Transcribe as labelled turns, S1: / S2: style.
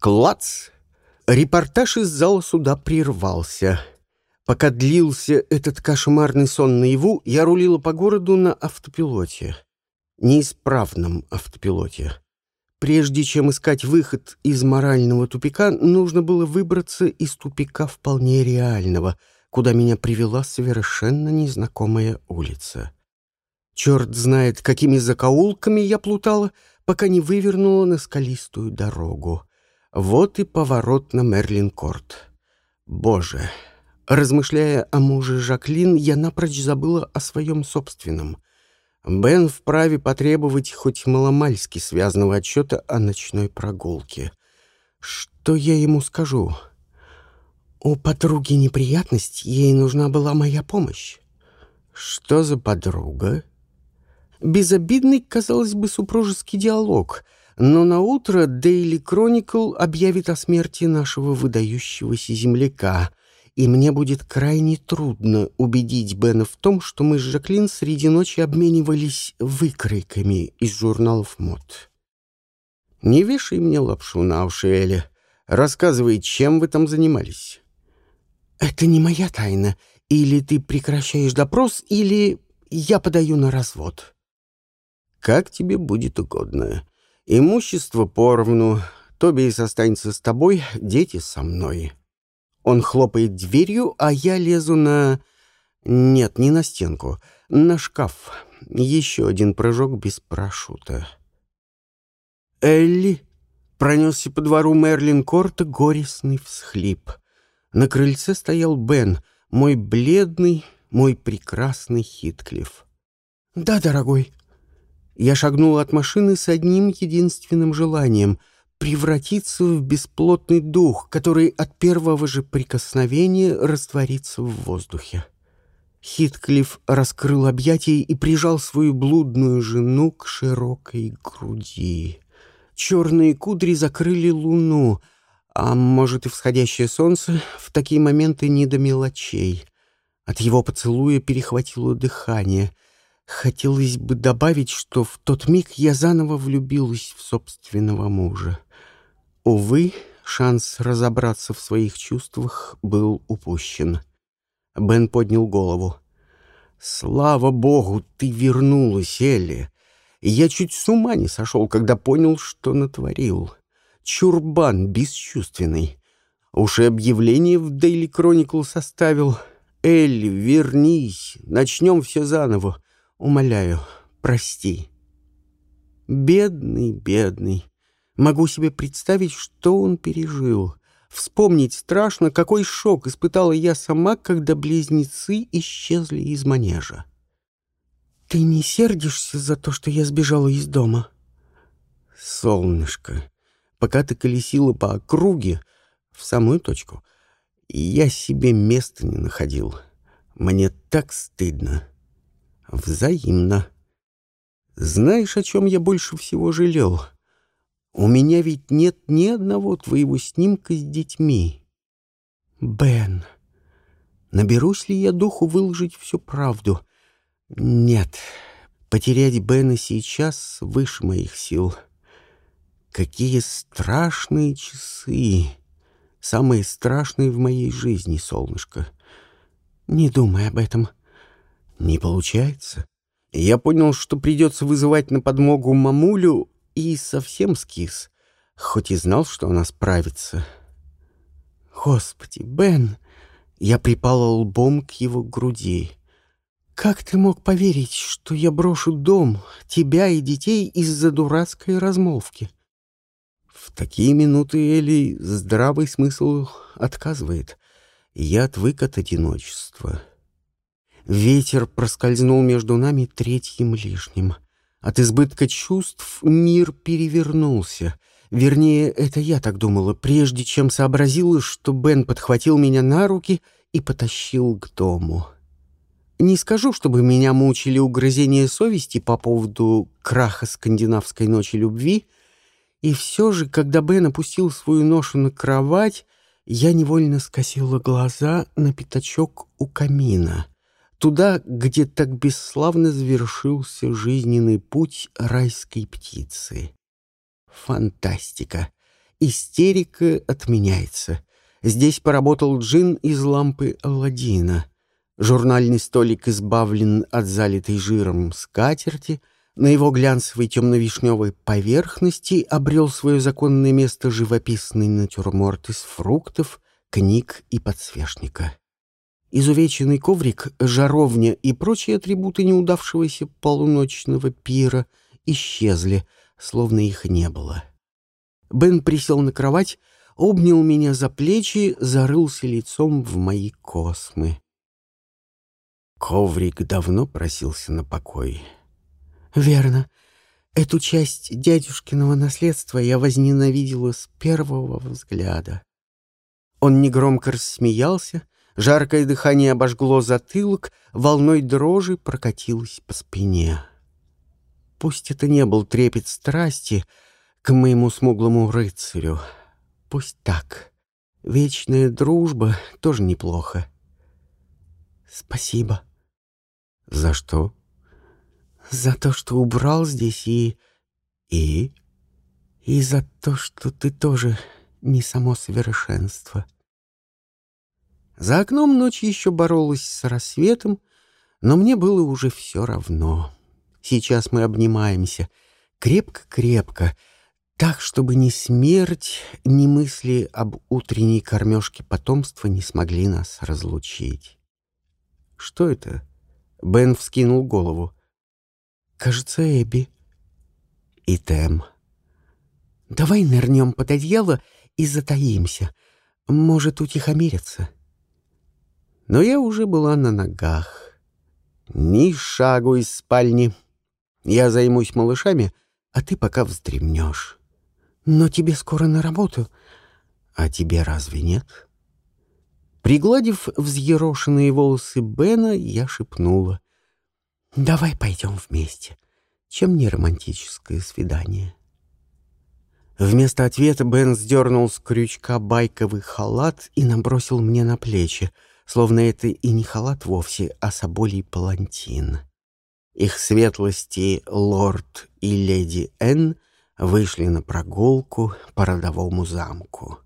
S1: Клац! Репортаж из зала суда прервался. Пока длился этот кошмарный сон наяву, я рулила по городу на автопилоте. Неисправном автопилоте. Прежде чем искать выход из морального тупика, нужно было выбраться из тупика вполне реального, куда меня привела совершенно незнакомая улица. Черт знает, какими закоулками я плутала, пока не вывернула на скалистую дорогу. Вот и поворот на Мерлин-Корт. Боже! Размышляя о муже Жаклин, я напрочь забыла о своем собственном — Бен вправе потребовать хоть маломальски связанного отчета о ночной прогулке. Что я ему скажу? У подруги неприятность, ей нужна была моя помощь. Что за подруга? Безобидный, казалось бы, супружеский диалог, но на утро Daily Chronicle объявит о смерти нашего выдающегося земляка, и мне будет крайне трудно убедить Бена в том, что мы с Жаклин среди ночи обменивались выкройками из журналов мод. «Не вешай мне лапшу на уши, Элли. Рассказывай, чем вы там занимались». «Это не моя тайна. Или ты прекращаешь допрос, или я подаю на развод». «Как тебе будет угодно. Имущество поровну. Тобиас останется с тобой, дети со мной». Он хлопает дверью, а я лезу на... Нет, не на стенку, на шкаф. Еще один прыжок без парашюта. «Элли!» — пронесся по двору Мерлин Корта горестный всхлип. На крыльце стоял Бен, мой бледный, мой прекрасный Хитклифф. «Да, дорогой». Я шагнула от машины с одним единственным желанием — превратиться в бесплотный дух, который от первого же прикосновения растворится в воздухе. Хитклифф раскрыл объятия и прижал свою блудную жену к широкой груди. Черные кудри закрыли луну, а может и всходящее солнце в такие моменты не до мелочей. От его поцелуя перехватило дыхание. Хотелось бы добавить, что в тот миг я заново влюбилась в собственного мужа. Увы, шанс разобраться в своих чувствах был упущен. Бен поднял голову. «Слава богу, ты вернулась, Элли! Я чуть с ума не сошел, когда понял, что натворил. Чурбан бесчувственный. Уж и объявление в Daily Chronicle составил. Элли, вернись, начнем все заново. Умоляю, прости». Бедный, бедный. Могу себе представить, что он пережил. Вспомнить страшно, какой шок испытала я сама, когда близнецы исчезли из манежа. «Ты не сердишься за то, что я сбежала из дома?» «Солнышко, пока ты колесила по округе, в самую точку, я себе места не находил. Мне так стыдно. Взаимно. Знаешь, о чем я больше всего жалел?» У меня ведь нет ни одного твоего снимка с детьми. Бен, наберусь ли я духу выложить всю правду? Нет, потерять Бена сейчас выше моих сил. Какие страшные часы! Самые страшные в моей жизни, солнышко. Не думай об этом. Не получается. Я понял, что придется вызывать на подмогу мамулю, и совсем скис, хоть и знал, что она справится. «Господи, Бен!» Я припала лбом к его груди. «Как ты мог поверить, что я брошу дом, тебя и детей из-за дурацкой размолвки?» В такие минуты Эли здравый смысл отказывает. Я отвык от одиночества. Ветер проскользнул между нами третьим лишним — от избытка чувств мир перевернулся. Вернее, это я так думала, прежде чем сообразила, что Бен подхватил меня на руки и потащил к дому. Не скажу, чтобы меня мучили угрызения совести по поводу краха скандинавской ночи любви, и все же, когда Бен опустил свою ношу на кровать, я невольно скосила глаза на пятачок у камина — Туда, где так бесславно завершился жизненный путь райской птицы. Фантастика! Истерика отменяется. Здесь поработал джин из лампы Алладина. Журнальный столик избавлен от залитой жиром скатерти. На его глянцевой темно-вишневой поверхности обрел свое законное место живописный натюрморт из фруктов, книг и подсвечника. Изувеченный коврик, жаровня и прочие атрибуты неудавшегося полуночного пира исчезли, словно их не было. Бен присел на кровать, обнял меня за плечи, зарылся лицом в мои космы. Коврик давно просился на покой. «Верно. Эту часть дядюшкиного наследства я возненавидела с первого взгляда». Он негромко рассмеялся, жаркое дыхание обожгло затылок, волной дрожи прокатилось по спине. Пусть это не был трепет страсти к моему смуглому рыцарю. Пусть так. Вечная дружба тоже неплохо. Спасибо. За что? За то, что убрал здесь и... И? И за то, что ты тоже не само совершенство. За окном ночь еще боролась с рассветом, но мне было уже все равно. Сейчас мы обнимаемся крепко-крепко, так, чтобы ни смерть, ни мысли об утренней кормежке потомства не смогли нас разлучить. Что это? Бен вскинул голову. «Кажется, Эбби». «И Тэм». «Давай нырнем под одеяло и затаимся. Может, утихомириться». Но я уже была на ногах. Ни шагу из спальни. Я займусь малышами, а ты пока вздремнешь. Но тебе скоро на работу. А тебе разве нет?» Пригладив взъерошенные волосы Бена, я шепнула. «Давай пойдем вместе. Чем не романтическое свидание?» Вместо ответа Бен сдернул с крючка байковый халат и набросил мне на плечи, словно это и не халат вовсе, а соболий палантин. Их светлости лорд и леди Н вышли на прогулку по родовому замку.